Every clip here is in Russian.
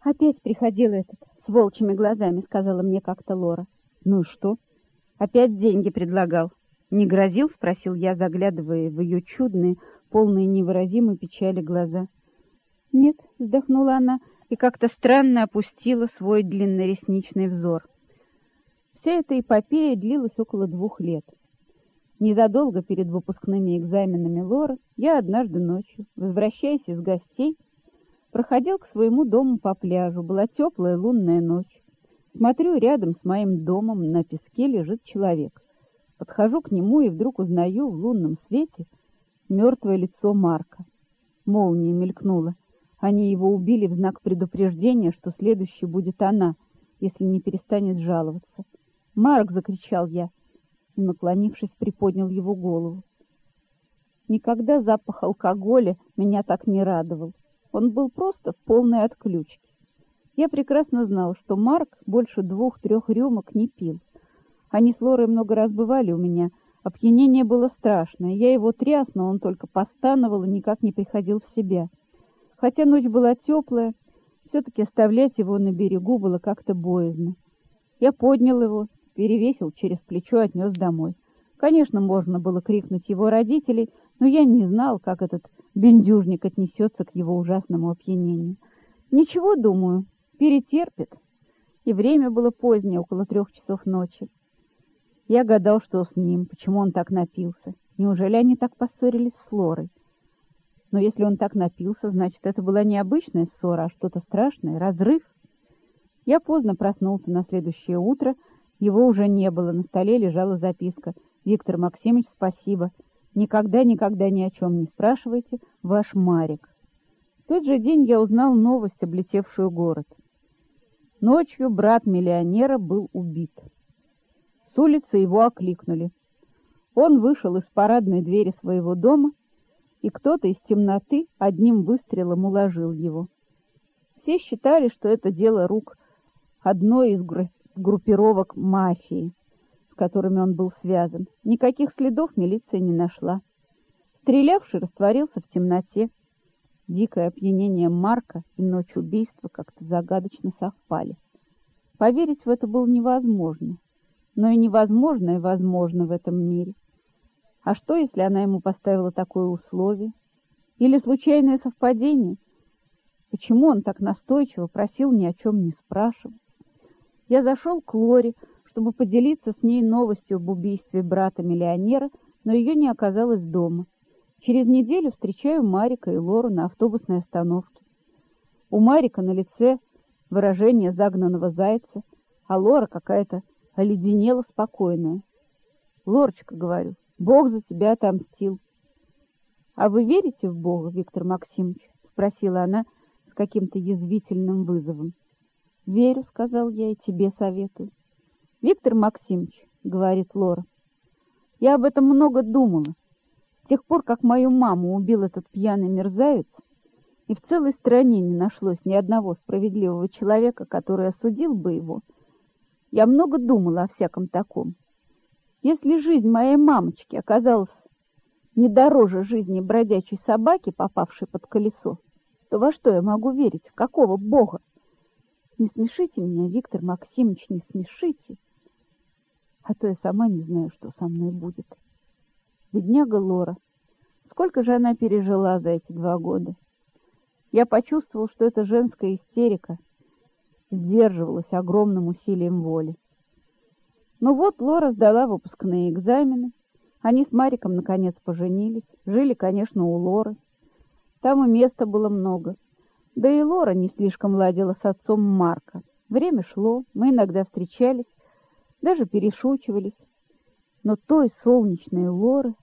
Опять приходил этот с волчьими глазами, сказала мне как-то Лора. Ну и что? Опять деньги предлагал. Не грозил, спросил я, заглядывая в ее чудные, полные невыразимой печали глаза. Нет, вздохнула она и как-то странно опустила свой длинноресничный взор. Вся эта эпопея длилась около двух лет. Незадолго перед выпускными экзаменами Лора я однажды ночью, возвращаясь из гостей, проходил к своему дому по пляжу. Была теплая лунная ночь. Смотрю, рядом с моим домом на песке лежит человек. Подхожу к нему и вдруг узнаю в лунном свете мертвое лицо Марка. Молния мелькнула. Они его убили в знак предупреждения, что следующей будет она, если не перестанет жаловаться. «Марк!» — закричал я и, наклонившись, приподнял его голову. Никогда запах алкоголя меня так не радовал. Он был просто в полной отключке. Я прекрасно знал, что Марк больше двух-трех рюмок не пил. Они с Лорой много раз бывали у меня. Опьянение было страшное. Я его тряс, но он только постановал и никак не приходил в себя. Хотя ночь была теплая, все-таки оставлять его на берегу было как-то боязно. Я поднял его, перевесил через плечо, отнес домой. Конечно, можно было крикнуть его родителей, но я не знал, как этот бендюжник отнесется к его ужасному опьянению. Ничего, думаю, перетерпит. И время было позднее, около трех часов ночи. Я гадал, что с ним, почему он так напился. Неужели они так поссорились с Лорой? Но если он так напился, значит, это была не обычная ссора, а что-то страшное, разрыв. Я поздно проснулся на следующее утро, его уже не было, на столе лежала записка. «Виктор Максимович, спасибо. Никогда-никогда ни о чем не спрашивайте. Ваш Марик». В тот же день я узнал новость, облетевшую город. Ночью брат миллионера был убит. С улицы его окликнули. Он вышел из парадной двери своего дома, и кто-то из темноты одним выстрелом уложил его. Все считали, что это дело рук одной из группировок мафии, которыми он был связан. Никаких следов милиция не нашла. Стрелявший растворился в темноте. Дикое опьянение Марка и ночь убийства как-то загадочно совпали. Поверить в это было невозможно но и невозможное возможно в этом мире. А что, если она ему поставила такое условие? Или случайное совпадение? Почему он так настойчиво просил ни о чем не спрашивать? Я зашел к Лоре, чтобы поделиться с ней новостью об убийстве брата-миллионера, но ее не оказалось дома. Через неделю встречаю Марика и Лору на автобусной остановке. У Марика на лице выражение загнанного зайца, а Лора какая-то оледенела спокойная. Лорочка, говорю, Бог за тебя отомстил. А вы верите в Бога, Виктор Максимович? Спросила она с каким-то язвительным вызовом. Верю, сказал я, и тебе советую. Виктор Максимович, говорит Лора, я об этом много думала. С тех пор, как мою маму убил этот пьяный мерзавец, и в целой стране не нашлось ни одного справедливого человека, который осудил бы его, — я много думала о всяком таком. Если жизнь моей мамочки оказалась не дороже жизни бродячей собаки, попавшей под колесо, то во что я могу верить? В какого бога? Не смешите меня, Виктор Максимович, не смешите. А то я сама не знаю, что со мной будет. Бедняга Лора. Сколько же она пережила за эти два года? Я почувствовал, что это женская истерика — сдерживалась огромным усилием воли. Но вот Лора сдала выпускные экзамены. Они с Мариком наконец поженились. Жили, конечно, у Лоры. Там и места было много. Да и Лора не слишком ладила с отцом Марка. Время шло, мы иногда встречались, даже перешучивались. Но той солнечной Лоры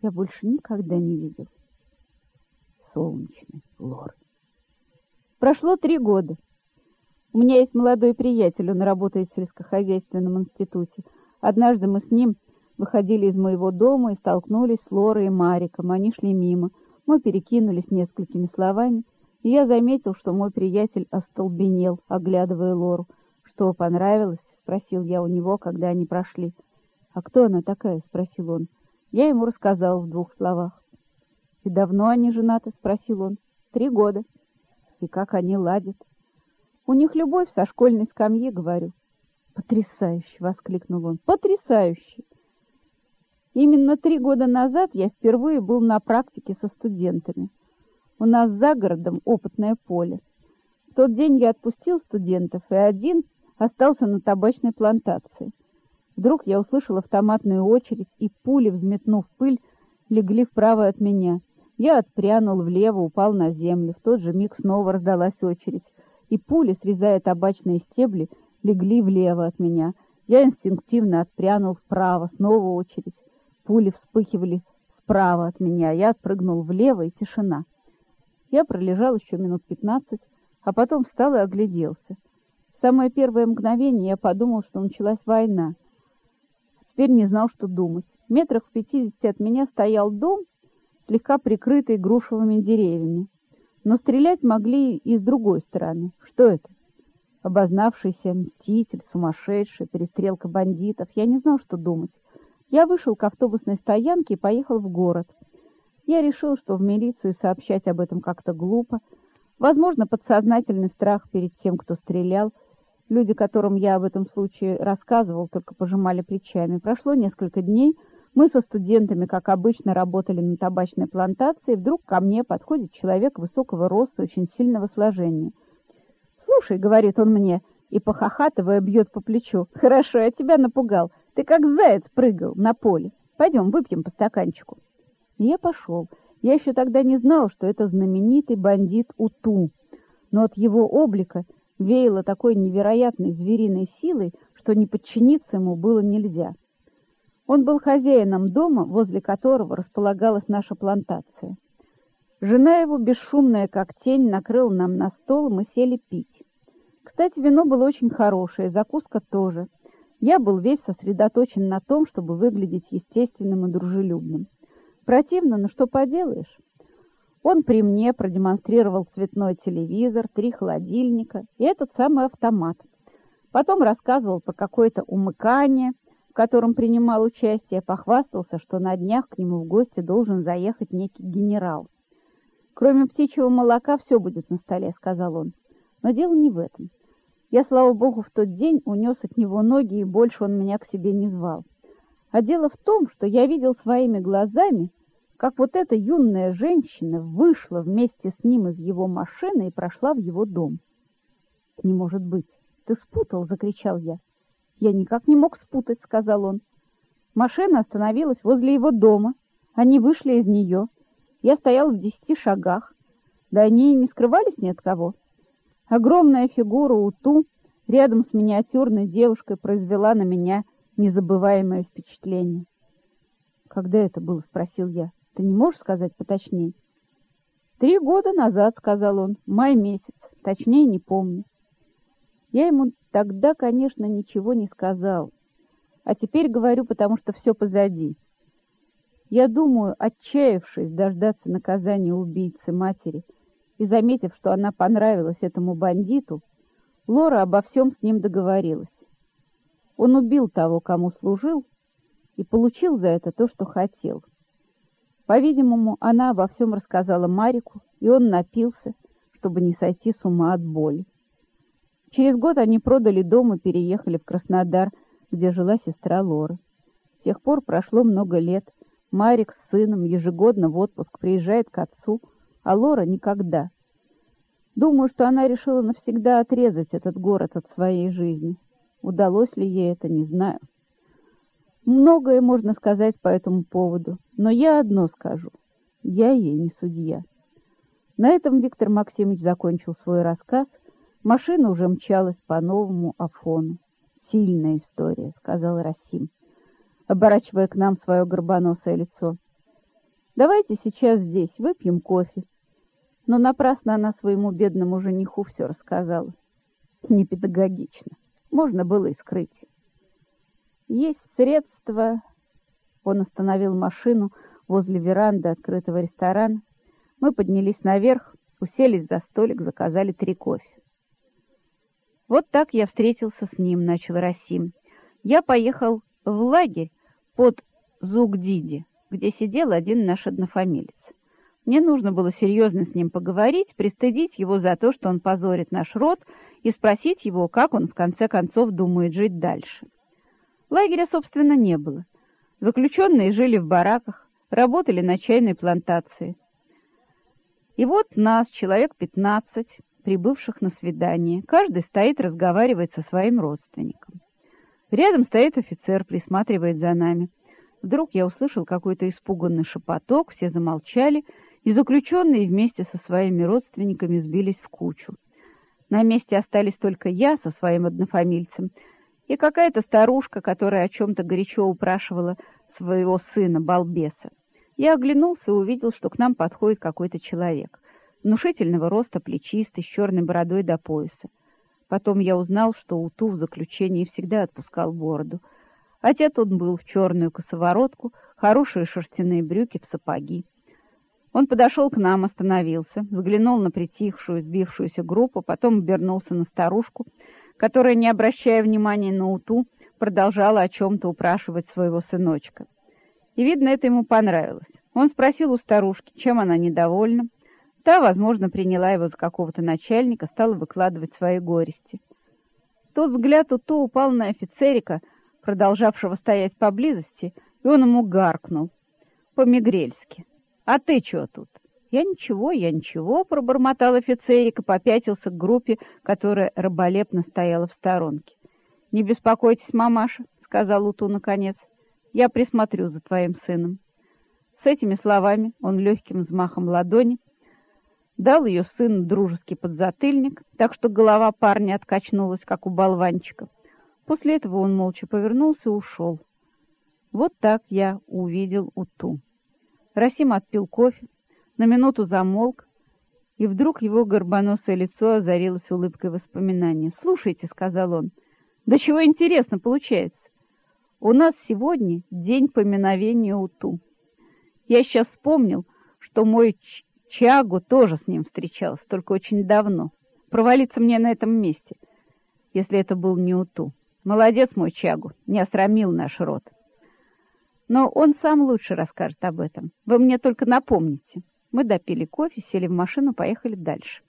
я больше никогда не видел. Солнечной Лоры. Прошло три года. У меня есть молодой приятель, он работает в сельскохозяйственном институте. Однажды мы с ним выходили из моего дома и столкнулись с Лорой и Мариком. Они шли мимо. Мы перекинулись несколькими словами, и я заметил, что мой приятель остолбенел, оглядывая Лору. «Что, понравилось?» — спросил я у него, когда они прошли. «А кто она такая?» — спросил он. Я ему рассказал в двух словах. «И давно они женаты?» — спросил он. «Три года». «И как они ладят?» У них любовь со школьной скамьи, говорю. Потрясающе, воскликнул он. Потрясающе. Именно три года назад я впервые был на практике со студентами. У нас за городом опытное поле. В тот день я отпустил студентов, и один остался на табачной плантации. Вдруг я услышал автоматную очередь, и пули, взметнув пыль, легли вправо от меня. Я отпрянул влево, упал на землю. В тот же миг снова раздалась очередь, и пули, срезая табачные стебли, легли влево от меня. Я инстинктивно отпрянул вправо, снова очередь. Пули вспыхивали справа от меня. Я отпрыгнул влево, и тишина. Я пролежал еще минут пятнадцать, а потом встал и огляделся. Самое первое мгновение я подумал, что началась война. Теперь не знал, что думать. В метрах в пятидесяти от меня стоял дом, слегка прикрытый грушевыми деревьями. Но стрелять могли и с другой стороны. Что это? Обознавшийся мститель, сумасшедший, перестрелка бандитов. Я не знал, что думать. Я вышел к автобусной стоянке и поехал в город. Я решил, что в милицию сообщать об этом как-то глупо. Возможно, подсознательный страх перед тем, кто стрелял. Люди, которым я об этом случае рассказывал, только пожимали плечами. Прошло несколько дней. Мы со студентами, как обычно, работали на табачной плантации. Вдруг ко мне подходит человек высокого роста, очень сильного сложения. «Слушай», — говорит он мне, и, похохатывая, бьет по плечу. «Хорошо, я тебя напугал. Ты как заяц прыгал на поле. Пойдем, выпьем по стаканчику. И я пошел. Я еще тогда не знал, что это знаменитый бандит Уту. Но от его облика веяло такой невероятной звериной силой, что не подчиниться ему было нельзя. Он был хозяином дома, возле которого располагалась наша плантация. Жена его, бесшумная как тень, накрыла нам на стол, мы сели пить. Кстати, вино было очень хорошее, закуска тоже — я был весь сосредоточен на том, чтобы выглядеть естественным и дружелюбным. Противно, но что поделаешь? Он при мне продемонстрировал цветной телевизор, три холодильника и этот самый автомат. Потом рассказывал про какое-то умыкание, в котором принимал участие, похвастался, что на днях к нему в гости должен заехать некий генерал. «Кроме птичьего молока все будет на столе», — сказал он. Но дело не в этом. Я, слава богу, в тот день унес от него ноги, и больше он меня к себе не звал. А дело в том, что я видел своими глазами, как вот эта юная женщина вышла вместе с ним из его машины и прошла в его дом. — Не может быть! Ты спутал! — закричал я. — Я никак не мог спутать, — сказал он. Машина остановилась возле его дома. Они вышли из нее. Я стоял в десяти шагах. Да они и не скрывались ни от кого. Огромная фигура Уту рядом с миниатюрной девушкой произвела на меня незабываемое впечатление. «Когда это было?» — спросил я. «Ты не можешь сказать поточнее?» «Три года назад», — сказал он, — «май месяц, точнее не помню». Я ему тогда, конечно, ничего не сказал, а теперь говорю, потому что все позади. Я думаю, отчаявшись дождаться наказания убийцы матери, — и, заметив, что она понравилась этому бандиту, Лора обо всем с ним договорилась. Он убил того, кому служил, и получил за это то, что хотел. По-видимому, она обо всем рассказала Марику, и он напился, чтобы не сойти с ума от боли. Через год они продали дом и переехали в Краснодар, где жила сестра Лоры. С тех пор прошло много лет. Марик с сыном ежегодно в отпуск приезжает к отцу, а Лора никогда. Думаю, что она решила навсегда отрезать этот город от своей жизни. Удалось ли ей это, не знаю. Многое можно сказать по этому поводу, но я одно скажу. Я ей не судья. На этом Виктор Максимович закончил свой рассказ. Машина уже мчалась по новому Афону. «Сильная история», — сказал Расим, оборачивая к нам свое горбоносое лицо. «Давайте сейчас здесь выпьем кофе но напрасно она своему бедному жениху все рассказала. Непедагогично. Можно было и скрыть. Есть средства... Он остановил машину возле веранды открытого ресторана. Мы поднялись наверх, уселись за столик, заказали три кофе. Вот так я встретился с ним, начал Расим. Я поехал в лагерь под Зугдиди, где сидел один наш однофамилец. Мне нужно было серьезно с ним поговорить, пристыдить его за то, что он позорит наш род и спросить его, как он в конце концов думает жить дальше. Лагеря, собственно, не было. Заключенные жили в бараках, работали на чайной плантации. И вот нас, человек пятнадцать, прибывших на свидание, каждый стоит, разговаривает со своим родственником. Рядом стоит офицер, присматривает за нами. Вдруг я услышал какой-то испуганный шепоток, все замолчали, и заключенные вместе со своими родственниками сбились в кучу. На месте остались только я со своим однофамильцем и какая-то старушка, которая о чем-то горячо упрашивала своего сына, балбеса. Я оглянулся и увидел, что к нам подходит какой-то человек. Внушительного роста, плечистый, с черной бородой до пояса. Потом я узнал, что Уту в заключении всегда отпускал бороду. Одет он был в черную косоворотку, хорошие шерстяные брюки в сапоги. Он подошел к нам, остановился, взглянул на притихшую, сбившуюся группу, потом обернулся на старушку, которая, не обращая внимания на Уту, продолжала о чем-то упрашивать своего сыночка. И, видно, это ему понравилось. Он спросил у старушки, чем она недовольна. Та, возможно, приняла его за какого-то начальника, стала выкладывать свои горести. Тот взгляд Уту упал на офицерика, продолжавшего стоять поблизости, и он ему гаркнул. По-мигрельски. «А ты чего тут?» «Я ничего, я ничего», — пробормотал офицерик и попятился к группе, которая раболепно стояла в сторонке. «Не беспокойтесь, мамаша», — сказал Уту наконец. «Я присмотрю за твоим сыном». С этими словами он легким взмахом ладони дал ее сыну дружеский подзатыльник, так что голова парня откачнулась, как у болванчика. После этого он молча повернулся и ушел. Вот так я увидел Уту. Расим отпил кофе, на минуту замолк, и вдруг его горбоносое лицо озарилось улыбкой воспоминания. «Слушайте», — сказал он, — «да чего интересно получается. У нас сегодня день поминовения Уту. Я сейчас вспомнил, что мой Чагу тоже с ним встречался, только очень давно. Провалиться мне на этом месте, если это был не Уту. Молодец мой Чагу, не осрамил наш род. Но он сам лучше расскажет об этом. Вы мне только напомните. Мы допили кофе, сели в машину, поехали дальше.